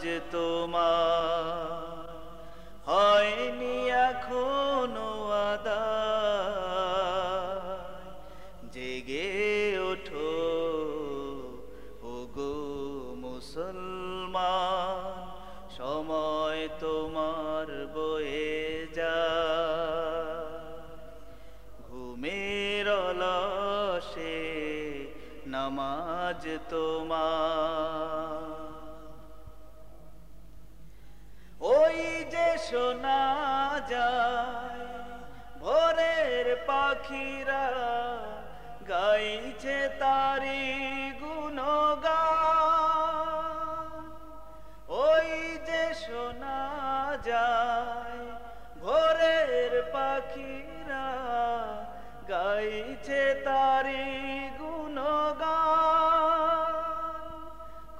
নামাজ তোমার হয়নি এখনও আদায়। জেগে ওঠো, ওগো মুসলমান, সময় তোমার বয়ে যা ঘুমের অলসে নামাজ তোমার শোনা যায়, ভোরের পাখিরা গাইছে তারি গুণগান। ওই যে শোনা যায়, ভোরের পাখিরা গাইছে তারি গুণগান।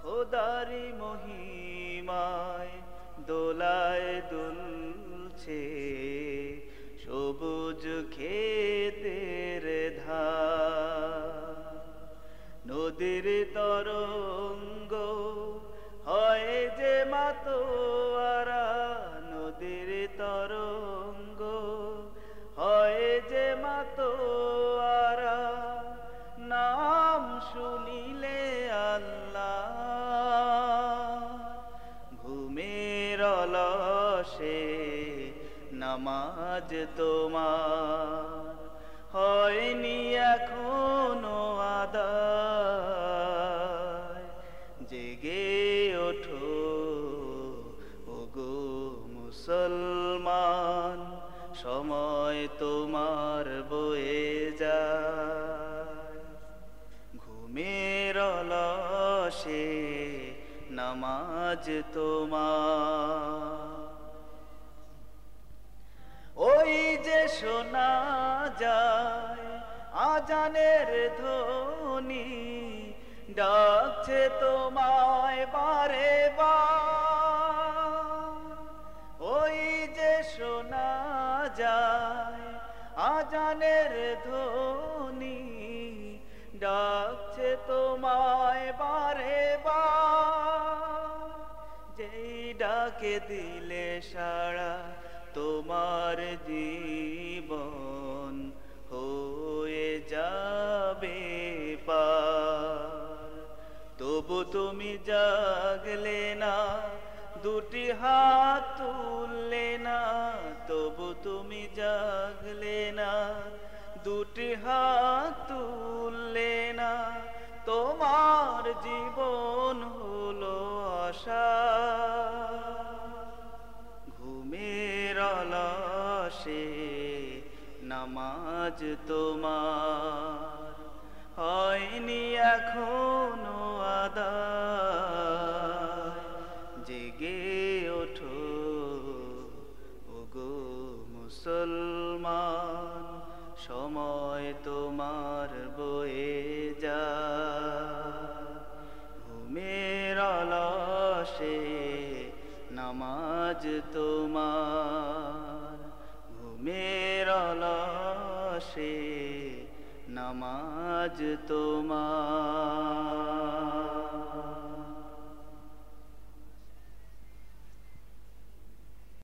খোদারি মহিমায় দোলায় দুলছে সবুজ খেতের ধার। নদীর তরঙ্গ হয় যে মাতোয়ারা। নদীর তরঙ্গ হয় যে মাতোয়ারা। নাম শুনিলে ঘুমের অলসে নামাজ তোমার হয়নি এখনও আদায়। জেগে ওঠো, ওগো মুসলমান, সময় তোমার বয়ে যায়। ঘুমের অলসে নামাজ তোমার। ওই যে শোনা যায়, আজানের ধ্বনি ডাকছে তোমায় বারে ওই যে শোনা যায়, আজানের ধ্বনি ডাকছে তোমায় বারে বার। ডাকে দিলে সাড়া তোমার জীবন হয়ে যাবে তবু তুমি জাগলে না, দুটি হাত তুললে না, তবু তুমি জাগলে না, দুটি হাত তুললে না, তোমার জীবন হলো আশা। অলসে নামাজ তোমার হয়নি এখনও আদায়। জেগে ওঠো, ওগো মুসলমান, সময় তোমার বয়ে যা ঘুমের অলসে নামাজ তোমার নামাজ তোমার